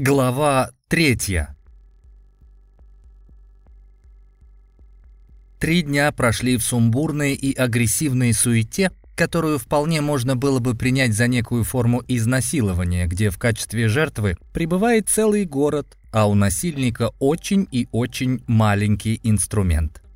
Глава третья. Три дня прошли в сумбурной и агрессивной суете, которую вполне можно было бы принять за некую форму изнасилования, где в качестве жертвы пребывает целый город, а у насильника очень и очень маленький инструмент –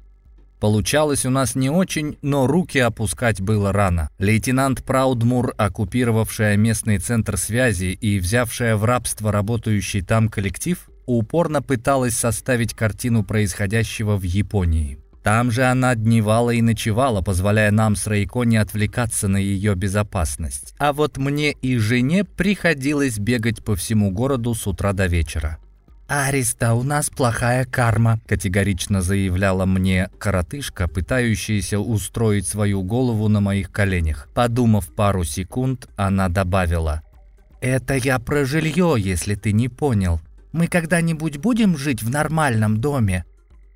Получалось у нас не очень, но руки опускать было рано. Лейтенант Праудмур, оккупировавшая местный центр связи и взявшая в рабство работающий там коллектив, упорно пыталась составить картину происходящего в Японии. Там же она дневала и ночевала, позволяя нам с Рейко не отвлекаться на ее безопасность. А вот мне и жене приходилось бегать по всему городу с утра до вечера. «Ариста, у нас плохая карма», — категорично заявляла мне коротышка, пытающаяся устроить свою голову на моих коленях. Подумав пару секунд, она добавила. «Это я про жилье, если ты не понял. Мы когда-нибудь будем жить в нормальном доме?»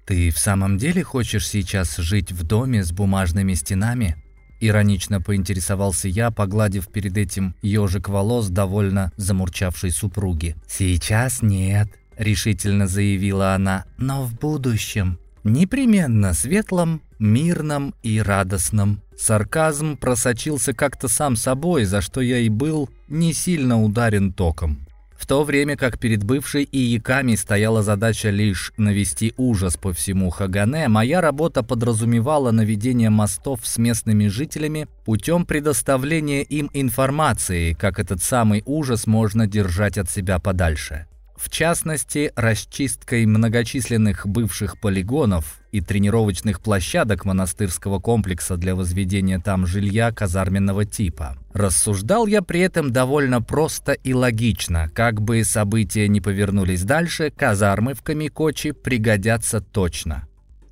«Ты в самом деле хочешь сейчас жить в доме с бумажными стенами?» Иронично поинтересовался я, погладив перед этим ежик волос довольно замурчавшей супруги. «Сейчас нет», — решительно заявила она, — «но в будущем. Непременно светлом, мирном и радостном». Сарказм просочился как-то сам собой, за что я и был не сильно ударен током. В то время как перед бывшей и яками стояла задача лишь навести ужас по всему Хагане, моя работа подразумевала наведение мостов с местными жителями путем предоставления им информации, как этот самый ужас можно держать от себя подальше. В частности, расчисткой многочисленных бывших полигонов и тренировочных площадок монастырского комплекса для возведения там жилья казарменного типа. Рассуждал я при этом довольно просто и логично. Как бы события не повернулись дальше, казармы в Камикочи пригодятся точно.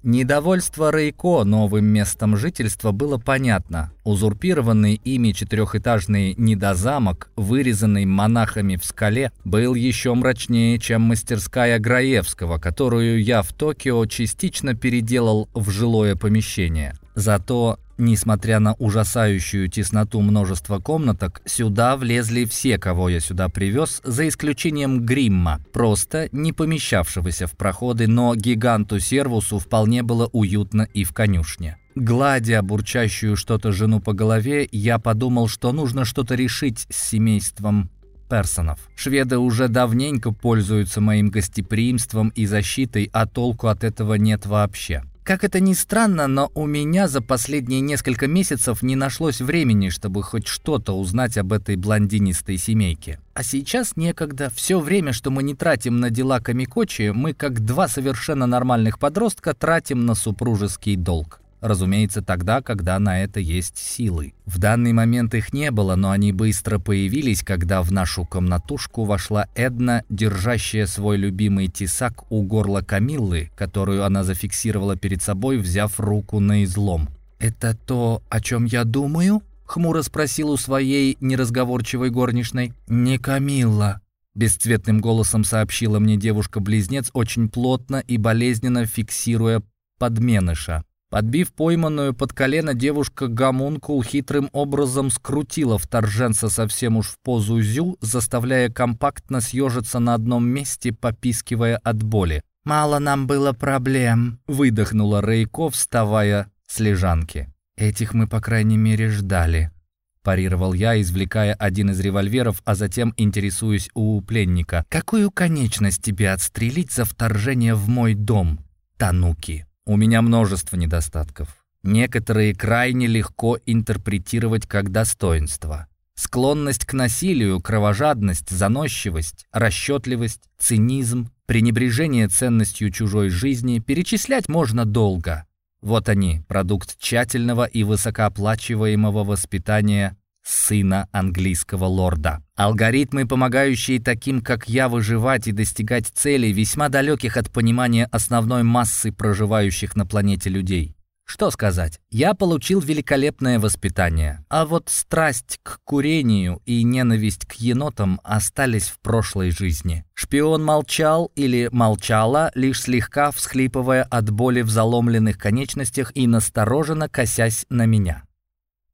Недовольство Рейко новым местом жительства было понятно. Узурпированный ими четырехэтажный недозамок, вырезанный монахами в скале, был еще мрачнее, чем мастерская Граевского, которую я в Токио частично переделал в жилое помещение. Зато Несмотря на ужасающую тесноту множества комнаток, сюда влезли все, кого я сюда привез, за исключением Гримма, просто не помещавшегося в проходы, но гиганту Сервусу вполне было уютно и в конюшне. Гладя бурчащую что-то жену по голове, я подумал, что нужно что-то решить с семейством Персонов. Шведы уже давненько пользуются моим гостеприимством и защитой, а толку от этого нет вообще. Как это ни странно, но у меня за последние несколько месяцев не нашлось времени, чтобы хоть что-то узнать об этой блондинистой семейке. А сейчас некогда. Все время, что мы не тратим на дела Камикочи, мы, как два совершенно нормальных подростка, тратим на супружеский долг. Разумеется, тогда, когда на это есть силы. В данный момент их не было, но они быстро появились, когда в нашу комнатушку вошла Эдна, держащая свой любимый тесак у горла Камиллы, которую она зафиксировала перед собой, взяв руку на излом. «Это то, о чем я думаю?» — хмуро спросил у своей неразговорчивой горничной. «Не Камилла», — бесцветным голосом сообщила мне девушка-близнец, очень плотно и болезненно фиксируя подменыша. Подбив пойманную под колено, девушка гомункул хитрым образом скрутила вторженца совсем уж в позу зю, заставляя компактно съежиться на одном месте, попискивая от боли. «Мало нам было проблем», — выдохнула Рейко, вставая с лежанки. «Этих мы, по крайней мере, ждали», — парировал я, извлекая один из револьверов, а затем интересуюсь у пленника. «Какую конечность тебе отстрелить за вторжение в мой дом, Тануки?» У меня множество недостатков. Некоторые крайне легко интерпретировать как достоинство. Склонность к насилию, кровожадность, заносчивость, расчетливость, цинизм, пренебрежение ценностью чужой жизни перечислять можно долго. Вот они, продукт тщательного и высокооплачиваемого воспитания сына английского лорда. Алгоритмы, помогающие таким, как я, выживать и достигать целей, весьма далеких от понимания основной массы проживающих на планете людей. Что сказать, я получил великолепное воспитание, а вот страсть к курению и ненависть к енотам остались в прошлой жизни. Шпион молчал или молчала, лишь слегка всхлипывая от боли в заломленных конечностях и настороженно косясь на меня.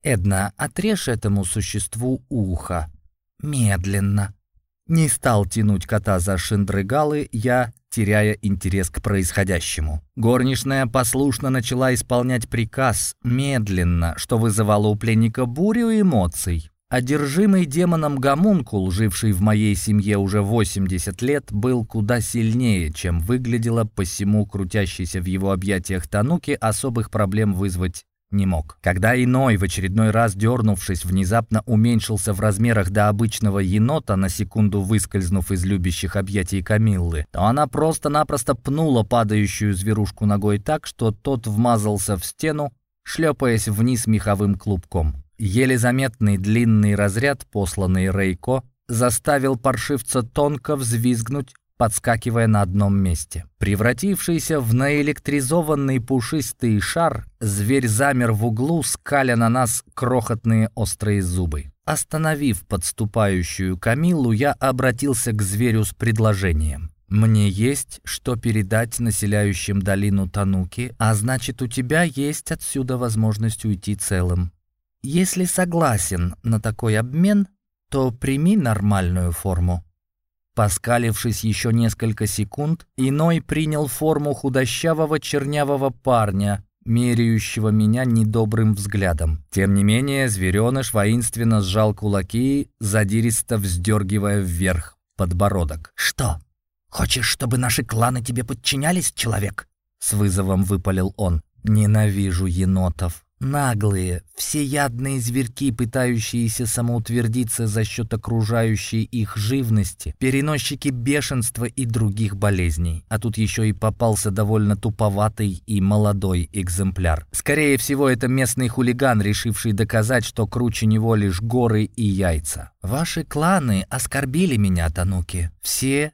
«Эдна, отрежь этому существу ухо. Медленно». Не стал тянуть кота за шиндрыгалы, я теряя интерес к происходящему. Горничная послушно начала исполнять приказ, медленно, что вызывало у пленника бурю эмоций. Одержимый демоном гомункул, живший в моей семье уже 80 лет, был куда сильнее, чем выглядело, посему крутящийся в его объятиях Тануки особых проблем вызвать не мог. Когда иной, в очередной раз дернувшись, внезапно уменьшился в размерах до обычного енота, на секунду выскользнув из любящих объятий Камиллы, то она просто-напросто пнула падающую зверушку ногой так, что тот вмазался в стену, шлепаясь вниз меховым клубком. Еле заметный длинный разряд, посланный Рейко, заставил паршивца тонко взвизгнуть, подскакивая на одном месте. Превратившийся в наэлектризованный пушистый шар, зверь замер в углу, скаля на нас крохотные острые зубы. Остановив подступающую Камилу, я обратился к зверю с предложением. «Мне есть, что передать населяющим долину Тануки, а значит, у тебя есть отсюда возможность уйти целым. Если согласен на такой обмен, то прими нормальную форму». Поскалившись еще несколько секунд, иной принял форму худощавого чернявого парня, меряющего меня недобрым взглядом. Тем не менее, звереныш воинственно сжал кулаки, задиристо вздергивая вверх подбородок. «Что? Хочешь, чтобы наши кланы тебе подчинялись, человек?» С вызовом выпалил он. «Ненавижу енотов», Наглые, всеядные зверьки, пытающиеся самоутвердиться за счет окружающей их живности, переносчики бешенства и других болезней. А тут еще и попался довольно туповатый и молодой экземпляр. Скорее всего, это местный хулиган, решивший доказать, что круче него лишь горы и яйца. «Ваши кланы оскорбили меня, Тануки. Все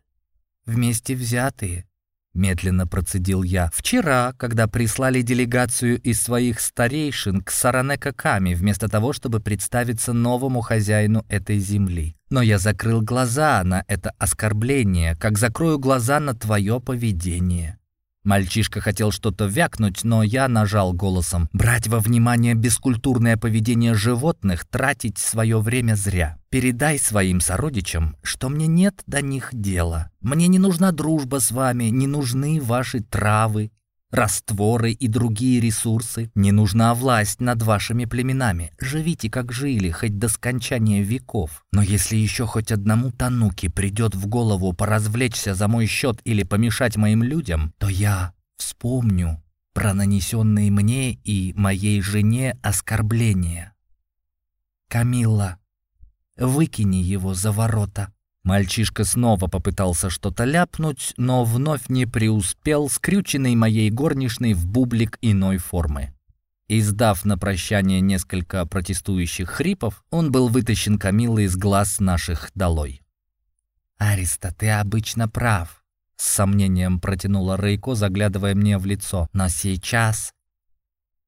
вместе взятые медленно процедил я. «Вчера, когда прислали делегацию из своих старейшин к Саранека Ками, вместо того, чтобы представиться новому хозяину этой земли. Но я закрыл глаза на это оскорбление, как закрою глаза на твое поведение. Мальчишка хотел что-то вякнуть, но я нажал голосом. «Брать во внимание бескультурное поведение животных, тратить свое время зря. Передай своим сородичам, что мне нет до них дела. Мне не нужна дружба с вами, не нужны ваши травы, растворы и другие ресурсы. Не нужна власть над вашими племенами. Живите, как жили, хоть до скончания веков. Но если еще хоть одному тануке придет в голову поразвлечься за мой счет или помешать моим людям, то я вспомню про нанесенные мне и моей жене оскорбления. Камилла, выкини его за ворота. Мальчишка снова попытался что-то ляпнуть, но вновь не преуспел, скрюченный моей горничной в бублик иной формы. Издав на прощание несколько протестующих хрипов, он был вытащен Камилой из глаз наших долой. «Ариста, ты обычно прав», — с сомнением протянула Рейко, заглядывая мне в лицо. «Но сейчас...»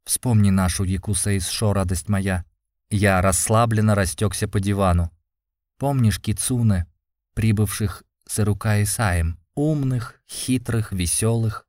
«Вспомни нашу Якуса из Шо, радость моя». Я расслабленно растекся по дивану. «Помнишь Кицуне, прибывших с Ирука и Саем. Умных, хитрых, веселых.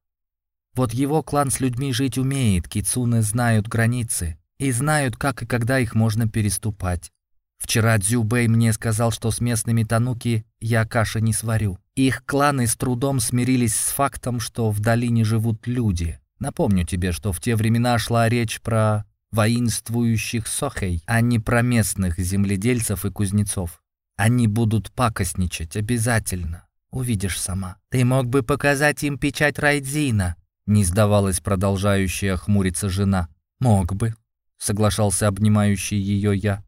Вот его клан с людьми жить умеет, кицуны знают границы и знают, как и когда их можно переступать. Вчера Дзюбэй мне сказал, что с местными тануки я каши не сварю. Их кланы с трудом смирились с фактом, что в долине живут люди. Напомню тебе, что в те времена шла речь про воинствующих сохей, а не про местных земледельцев и кузнецов. Они будут пакостничать обязательно. Увидишь сама. Ты мог бы показать им печать Райдзина, не сдавалась продолжающая хмуриться жена. Мог бы, соглашался обнимающий ее я.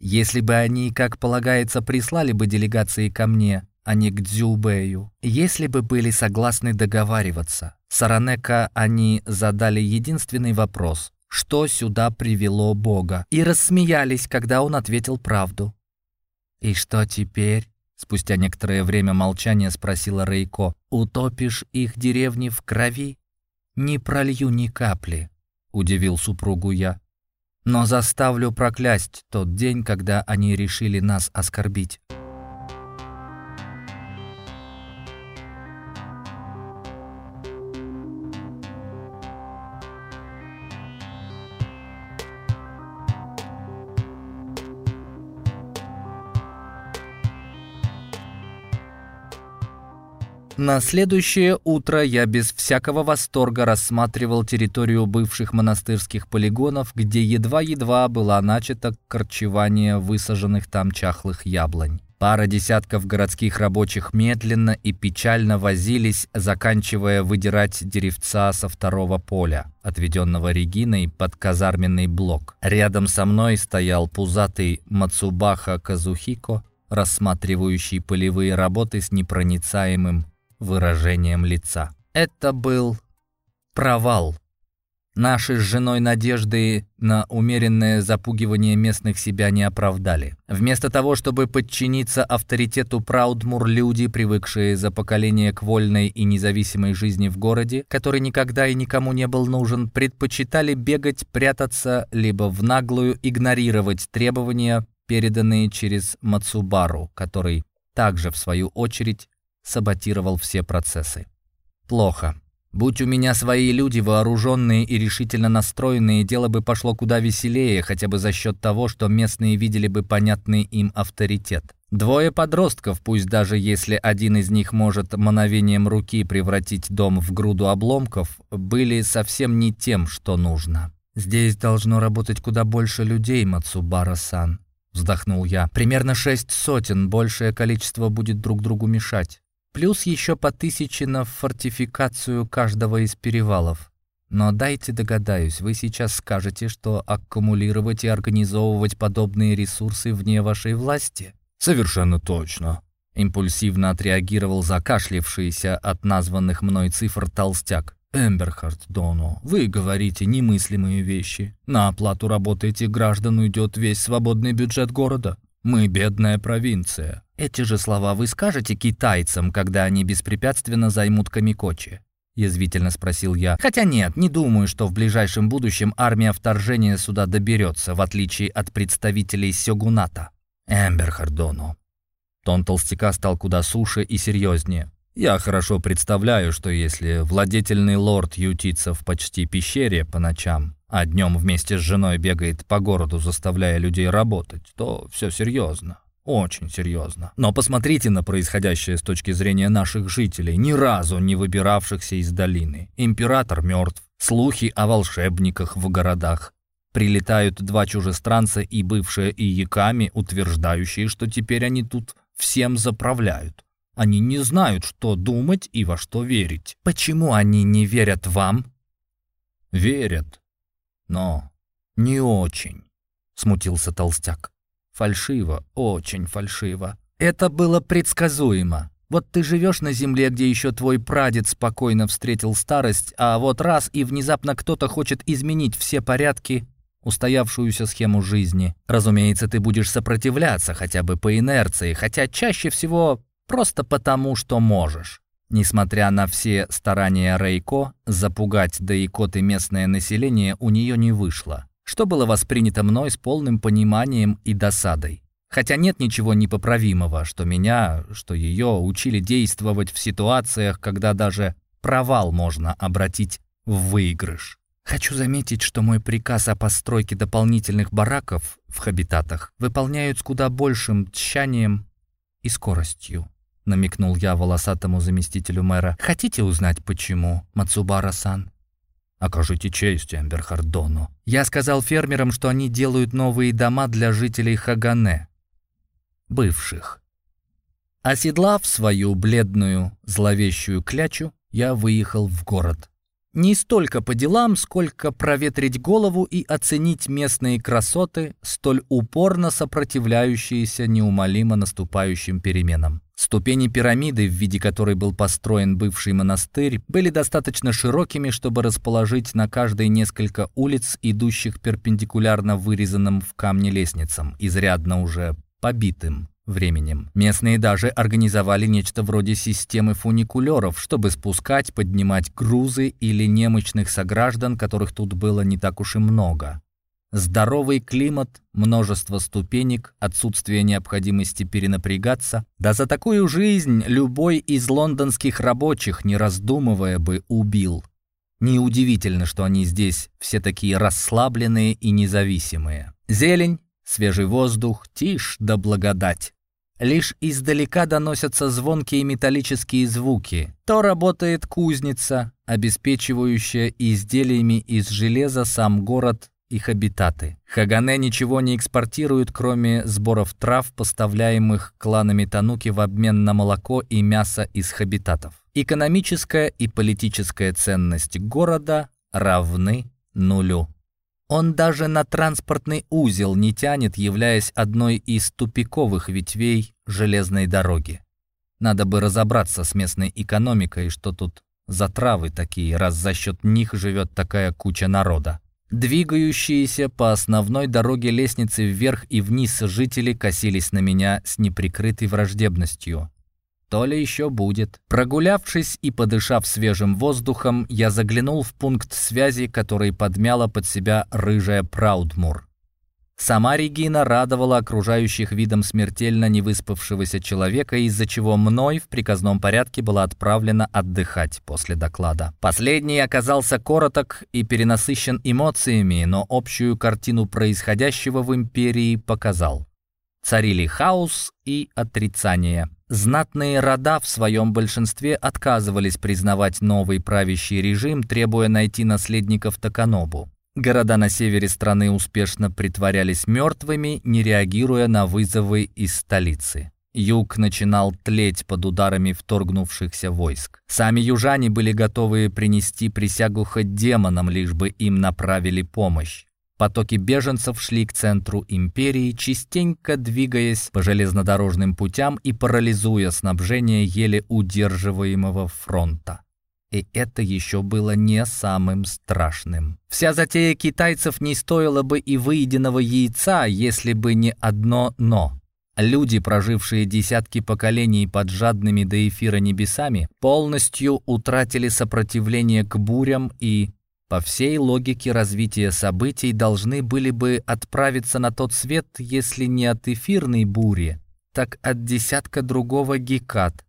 Если бы они, как полагается, прислали бы делегации ко мне, а не к Дзюбэю. Если бы были согласны договариваться. Саранека они задали единственный вопрос — что сюда привело Бога, и рассмеялись, когда он ответил правду. «И что теперь?» — спустя некоторое время молчания спросила Рейко. «Утопишь их деревни в крови?» «Не пролью ни капли», — удивил супругу я. «Но заставлю проклясть тот день, когда они решили нас оскорбить». На следующее утро я без всякого восторга рассматривал территорию бывших монастырских полигонов, где едва-едва была начата корчевание высаженных там чахлых яблонь. Пара десятков городских рабочих медленно и печально возились, заканчивая выдирать деревца со второго поля, отведенного Региной под казарменный блок. Рядом со мной стоял пузатый Мацубаха Казухико, рассматривающий полевые работы с непроницаемым выражением лица. Это был провал. Наши с женой надежды на умеренное запугивание местных себя не оправдали. Вместо того, чтобы подчиниться авторитету Праудмур, люди, привыкшие за поколение к вольной и независимой жизни в городе, который никогда и никому не был нужен, предпочитали бегать, прятаться, либо в наглую игнорировать требования, переданные через Мацубару, который также, в свою очередь, саботировал все процессы. Плохо. Будь у меня свои люди, вооруженные и решительно настроенные, дело бы пошло куда веселее, хотя бы за счет того, что местные видели бы понятный им авторитет. Двое подростков, пусть даже если один из них может мановением руки превратить дом в груду обломков, были совсем не тем, что нужно. «Здесь должно работать куда больше людей, Мацубара-сан», — вздохнул я. «Примерно шесть сотен, большее количество будет друг другу мешать. Плюс еще по тысяче на фортификацию каждого из перевалов. Но дайте догадаюсь, вы сейчас скажете, что аккумулировать и организовывать подобные ресурсы вне вашей власти? Совершенно точно. Импульсивно отреагировал закашлившийся от названных мной цифр толстяк. Эмберхард Дону, вы говорите немыслимые вещи. На оплату работы этих граждан уйдет весь свободный бюджет города. Мы бедная провинция. Эти же слова вы скажете китайцам, когда они беспрепятственно займут Камикочи? Язвительно спросил я. Хотя нет, не думаю, что в ближайшем будущем армия вторжения сюда доберется, в отличие от представителей Сёгуната. Эмбер Хардону. Тон толстяка стал куда суше и серьезнее. Я хорошо представляю, что если владетельный лорд ютится в почти пещере по ночам, а днем вместе с женой бегает по городу, заставляя людей работать, то все серьезно. Очень серьезно. Но посмотрите на происходящее с точки зрения наших жителей, ни разу не выбиравшихся из долины. Император мертв, слухи о волшебниках в городах. Прилетают два чужестранца и бывшие ияками, утверждающие, что теперь они тут всем заправляют. Они не знают, что думать и во что верить. Почему они не верят вам? Верят, но не очень, смутился толстяк. Фальшиво, очень фальшиво. Это было предсказуемо. Вот ты живешь на земле, где еще твой прадед спокойно встретил старость, а вот раз и внезапно кто-то хочет изменить все порядки, устоявшуюся схему жизни. Разумеется, ты будешь сопротивляться хотя бы по инерции, хотя чаще всего просто потому, что можешь. Несмотря на все старания Рейко, запугать да икоты местное население у нее не вышло, что было воспринято мной с полным пониманием и досадой. Хотя нет ничего непоправимого, что меня, что ее учили действовать в ситуациях, когда даже провал можно обратить в выигрыш. Хочу заметить, что мой приказ о постройке дополнительных бараков в хабитатах выполняют с куда большим тщанием и скоростью. — намекнул я волосатому заместителю мэра. «Хотите узнать, почему, Мацубара-сан?» «Окажите честь Эмберхардону». Я сказал фермерам, что они делают новые дома для жителей Хагане. Бывших. Оседлав свою бледную, зловещую клячу, я выехал в город. Не столько по делам, сколько проветрить голову и оценить местные красоты, столь упорно сопротивляющиеся неумолимо наступающим переменам. Ступени пирамиды, в виде которой был построен бывший монастырь, были достаточно широкими, чтобы расположить на каждой несколько улиц, идущих перпендикулярно вырезанным в камне лестницам, изрядно уже побитым временем. Местные даже организовали нечто вроде системы фуникулеров, чтобы спускать, поднимать грузы или немощных сограждан, которых тут было не так уж и много. Здоровый климат, множество ступенек, отсутствие необходимости перенапрягаться. Да за такую жизнь любой из лондонских рабочих, не раздумывая бы, убил. Неудивительно, что они здесь все такие расслабленные и независимые. Зелень, свежий воздух, тишь да благодать. Лишь издалека доносятся звонкие металлические звуки. То работает кузница, обеспечивающая изделиями из железа сам город их обитаты. Хагане ничего не экспортирует, кроме сборов трав, поставляемых кланами Тануки в обмен на молоко и мясо из хабитатов. Экономическая и политическая ценность города равны нулю. Он даже на транспортный узел не тянет, являясь одной из тупиковых ветвей железной дороги. Надо бы разобраться с местной экономикой, что тут за травы такие, раз за счет них живет такая куча народа. Двигающиеся по основной дороге лестницы вверх и вниз жители косились на меня с неприкрытой враждебностью. То ли еще будет. Прогулявшись и подышав свежим воздухом, я заглянул в пункт связи, который подмяла под себя рыжая Праудмур. Сама Регина радовала окружающих видом смертельно невыспавшегося человека, из-за чего мной в приказном порядке была отправлена отдыхать после доклада. Последний оказался короток и перенасыщен эмоциями, но общую картину происходящего в империи показал. Царили хаос и отрицание. Знатные рода в своем большинстве отказывались признавать новый правящий режим, требуя найти наследников Таканобу. Города на севере страны успешно притворялись мертвыми, не реагируя на вызовы из столицы. Юг начинал тлеть под ударами вторгнувшихся войск. Сами южане были готовы принести присягу хоть демонам, лишь бы им направили помощь. Потоки беженцев шли к центру империи, частенько двигаясь по железнодорожным путям и парализуя снабжение еле удерживаемого фронта. И это еще было не самым страшным. Вся затея китайцев не стоила бы и выеденного яйца, если бы не одно «но». Люди, прожившие десятки поколений под жадными до эфира небесами, полностью утратили сопротивление к бурям и по всей логике развития событий должны были бы отправиться на тот свет, если не от эфирной бури, так от десятка другого гекат.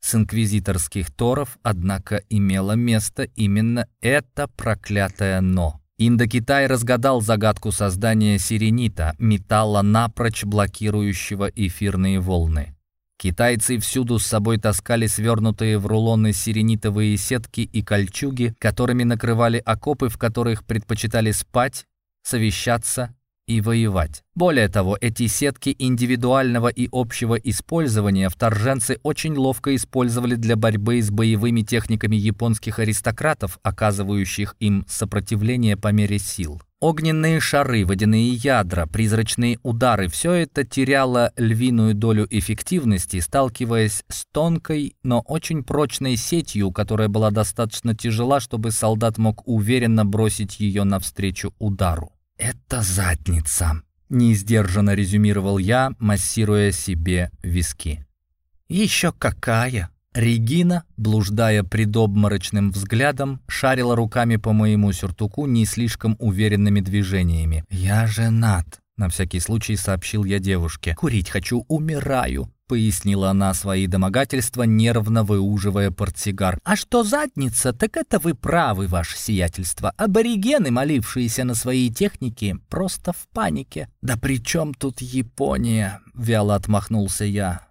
С инквизиторских торов, однако, имело место именно это проклятое «но». Индокитай разгадал загадку создания сиренита, металла напрочь блокирующего эфирные волны. Китайцы всюду с собой таскали свернутые в рулоны сиренитовые сетки и кольчуги, которыми накрывали окопы, в которых предпочитали спать, совещаться и воевать. Более того, эти сетки индивидуального и общего использования вторженцы очень ловко использовали для борьбы с боевыми техниками японских аристократов, оказывающих им сопротивление по мере сил. Огненные шары, водяные ядра, призрачные удары – все это теряло львиную долю эффективности, сталкиваясь с тонкой, но очень прочной сетью, которая была достаточно тяжела, чтобы солдат мог уверенно бросить ее навстречу удару. «Это задница», – неиздержанно резюмировал я, массируя себе виски. «Еще какая!» Регина, блуждая предобморочным взглядом, шарила руками по моему сюртуку не слишком уверенными движениями. «Я женат», — на всякий случай сообщил я девушке. «Курить хочу, умираю», — пояснила она свои домогательства, нервно выуживая портсигар. «А что задница, так это вы правы, ваше сиятельство. Аборигены, молившиеся на свои техники, просто в панике». «Да при чем тут Япония?» — вяло отмахнулся я.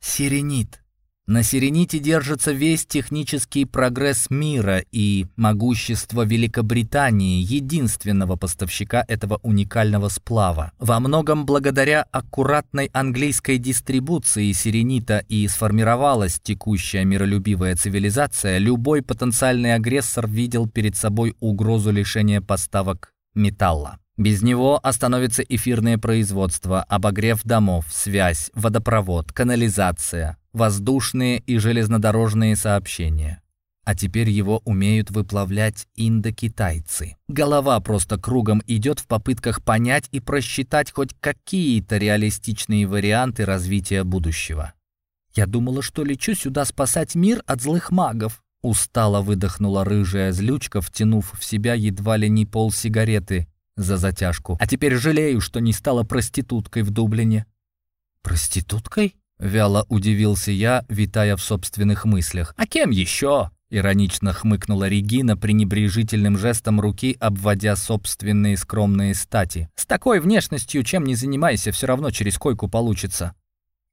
«Сиренит». На Сирените держится весь технический прогресс мира и могущество Великобритании, единственного поставщика этого уникального сплава. Во многом благодаря аккуратной английской дистрибуции Сиренита и сформировалась текущая миролюбивая цивилизация, любой потенциальный агрессор видел перед собой угрозу лишения поставок металла. Без него остановится эфирное производство, обогрев домов, связь, водопровод, канализация, воздушные и железнодорожные сообщения. А теперь его умеют выплавлять индокитайцы. Голова просто кругом идет в попытках понять и просчитать хоть какие-то реалистичные варианты развития будущего. «Я думала, что лечу сюда спасать мир от злых магов», Устало выдохнула рыжая злючка, втянув в себя едва ли не пол сигареты за затяжку. А теперь жалею, что не стала проституткой в Дублине. Проституткой? Вяло удивился я, витая в собственных мыслях. «А кем еще?» Иронично хмыкнула Регина пренебрежительным жестом руки, обводя собственные скромные стати. «С такой внешностью, чем не занимайся, все равно через койку получится».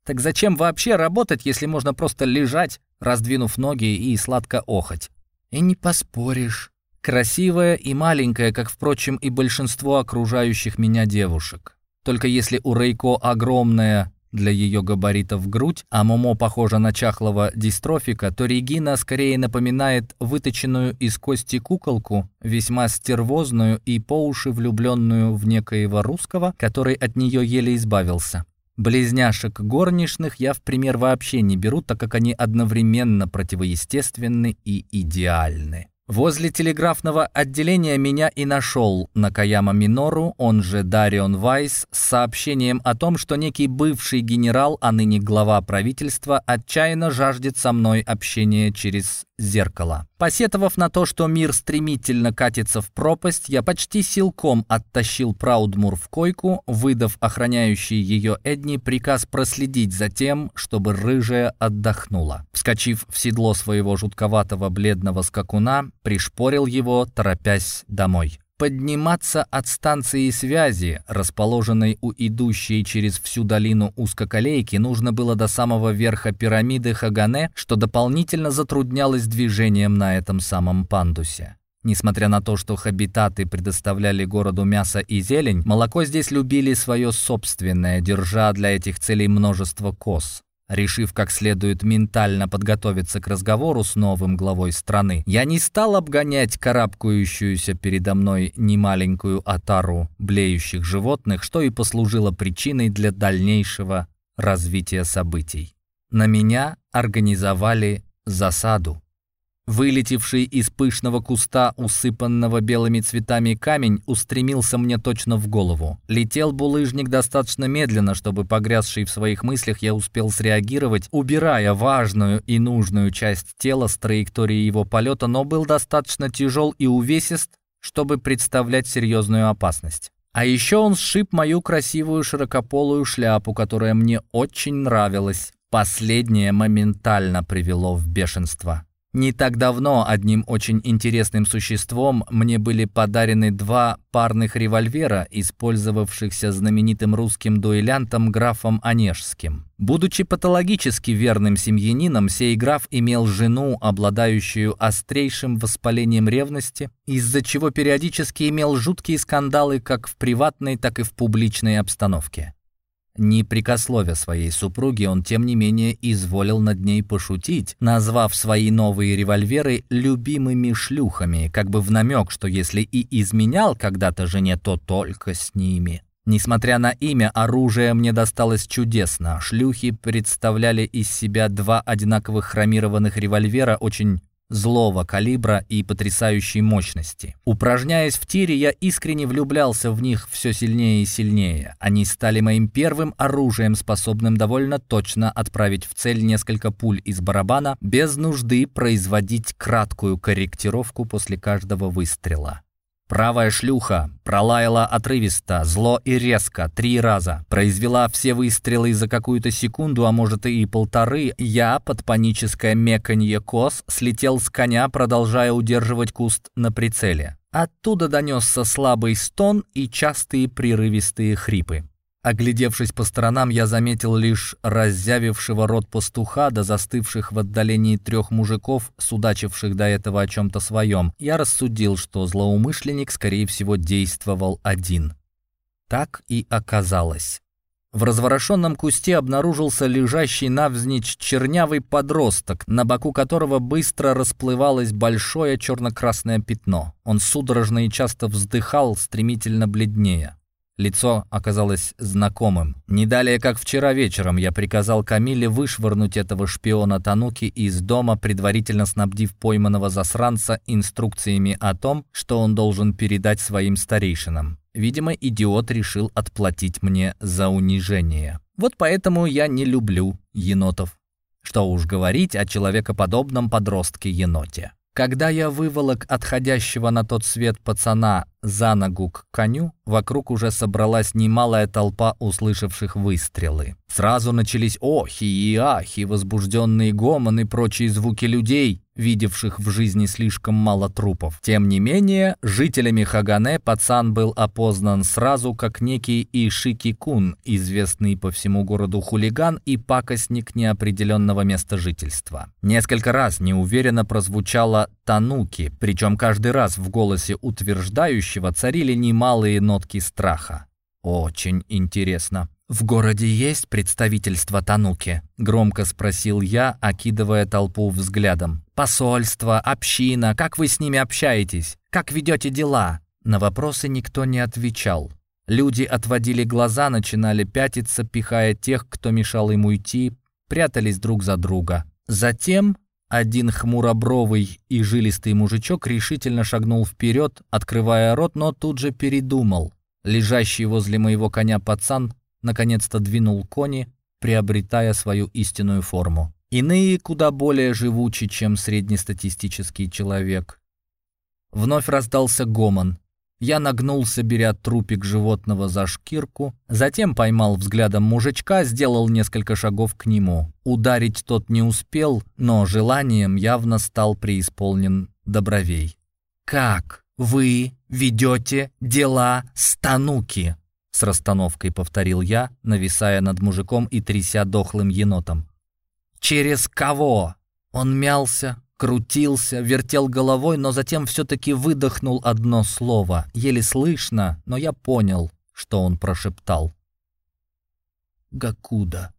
Так зачем вообще работать, если можно просто лежать, раздвинув ноги и сладко охоть? И не поспоришь. Красивая и маленькая, как, впрочем, и большинство окружающих меня девушек. Только если у Рейко огромная для ее габаритов грудь, а Момо похожа на чахлого дистрофика, то Регина скорее напоминает выточенную из кости куколку, весьма стервозную и по уши влюбленную в некоего русского, который от нее еле избавился. Близняшек горничных я в пример вообще не беру, так как они одновременно противоестественны и идеальны. Возле телеграфного отделения меня и нашел Накаяма Минору, он же Дарион Вайс, с сообщением о том, что некий бывший генерал, а ныне глава правительства, отчаянно жаждет со мной общения через зеркало. Посетовав на то, что мир стремительно катится в пропасть, я почти силком оттащил Праудмур в койку, выдав охраняющей ее Эдни приказ проследить за тем, чтобы рыжая отдохнула. Вскочив в седло своего жутковатого бледного скакуна, пришпорил его, торопясь домой. Подниматься от станции связи, расположенной у идущей через всю долину узкоколейки, нужно было до самого верха пирамиды Хагане, что дополнительно затруднялось движением на этом самом пандусе. Несмотря на то, что хабитаты предоставляли городу мясо и зелень, молоко здесь любили свое собственное, держа для этих целей множество коз. Решив как следует ментально подготовиться к разговору с новым главой страны, я не стал обгонять карабкающуюся передо мной немаленькую отару блеющих животных, что и послужило причиной для дальнейшего развития событий. На меня организовали засаду. Вылетевший из пышного куста, усыпанного белыми цветами камень, устремился мне точно в голову. Летел булыжник достаточно медленно, чтобы, погрязший в своих мыслях, я успел среагировать, убирая важную и нужную часть тела с траектории его полета, но был достаточно тяжел и увесист, чтобы представлять серьезную опасность. А еще он сшиб мою красивую широкополую шляпу, которая мне очень нравилась. Последнее моментально привело в бешенство. Не так давно одним очень интересным существом мне были подарены два парных револьвера, использовавшихся знаменитым русским дуэлянтом графом Онежским. Будучи патологически верным семьянином, сей граф имел жену, обладающую острейшим воспалением ревности, из-за чего периодически имел жуткие скандалы как в приватной, так и в публичной обстановке. Не прикословя своей супруге, он, тем не менее, изволил над ней пошутить, назвав свои новые револьверы «любимыми шлюхами», как бы в намек, что если и изменял когда-то жене, то только с ними. Несмотря на имя, оружие мне досталось чудесно. Шлюхи представляли из себя два одинаковых хромированных револьвера, очень злого калибра и потрясающей мощности. Упражняясь в тире, я искренне влюблялся в них все сильнее и сильнее. Они стали моим первым оружием, способным довольно точно отправить в цель несколько пуль из барабана, без нужды производить краткую корректировку после каждого выстрела. Правая шлюха пролаяла отрывисто, зло и резко, три раза. Произвела все выстрелы за какую-то секунду, а может и полторы. Я, под паническое меканье кос, слетел с коня, продолжая удерживать куст на прицеле. Оттуда донесся слабый стон и частые прерывистые хрипы. Оглядевшись по сторонам, я заметил лишь раззявившего рот пастуха да застывших в отдалении трех мужиков, судачивших до этого о чем-то своем. Я рассудил, что злоумышленник, скорее всего, действовал один. Так и оказалось. В разворошенном кусте обнаружился лежащий навзничь чернявый подросток, на боку которого быстро расплывалось большое черно-красное пятно. Он судорожно и часто вздыхал, стремительно бледнее. Лицо оказалось знакомым. Не далее, как вчера вечером, я приказал Камиле вышвырнуть этого шпиона Тануки из дома, предварительно снабдив пойманного засранца инструкциями о том, что он должен передать своим старейшинам. Видимо, идиот решил отплатить мне за унижение. Вот поэтому я не люблю енотов. Что уж говорить о человекоподобном подростке-еноте. Когда я выволок отходящего на тот свет пацана за ногу к коню, вокруг уже собралась немалая толпа услышавших выстрелы. Сразу начались охи и ахи, возбужденные гомон и прочие звуки людей, видевших в жизни слишком мало трупов. Тем не менее, жителями Хагане пацан был опознан сразу как некий Ишики-кун, известный по всему городу хулиган и пакостник неопределенного места жительства. Несколько раз неуверенно прозвучало «тануки», причем каждый раз в голосе утверждающего царили немалые нотки страха. Очень интересно. «В городе есть представительство Тануки?» — громко спросил я, окидывая толпу взглядом. «Посольство, община, как вы с ними общаетесь? Как ведете дела?» На вопросы никто не отвечал. Люди отводили глаза, начинали пятиться, пихая тех, кто мешал им уйти, прятались друг за друга. Затем один хмуробровый и жилистый мужичок решительно шагнул вперед, открывая рот, но тут же передумал. Лежащий возле моего коня пацан наконец-то двинул кони, приобретая свою истинную форму. Иные куда более живучи, чем среднестатистический человек. Вновь раздался гомон. Я нагнулся, беря трупик животного за шкирку, затем поймал взглядом мужичка, сделал несколько шагов к нему. Ударить тот не успел, но желанием явно стал преисполнен добровей. «Как вы ведете дела с Тануки?» С расстановкой повторил я, нависая над мужиком и тряся дохлым енотом. «Через кого?» Он мялся, крутился, вертел головой, но затем все-таки выдохнул одно слово. Еле слышно, но я понял, что он прошептал. «Гакуда».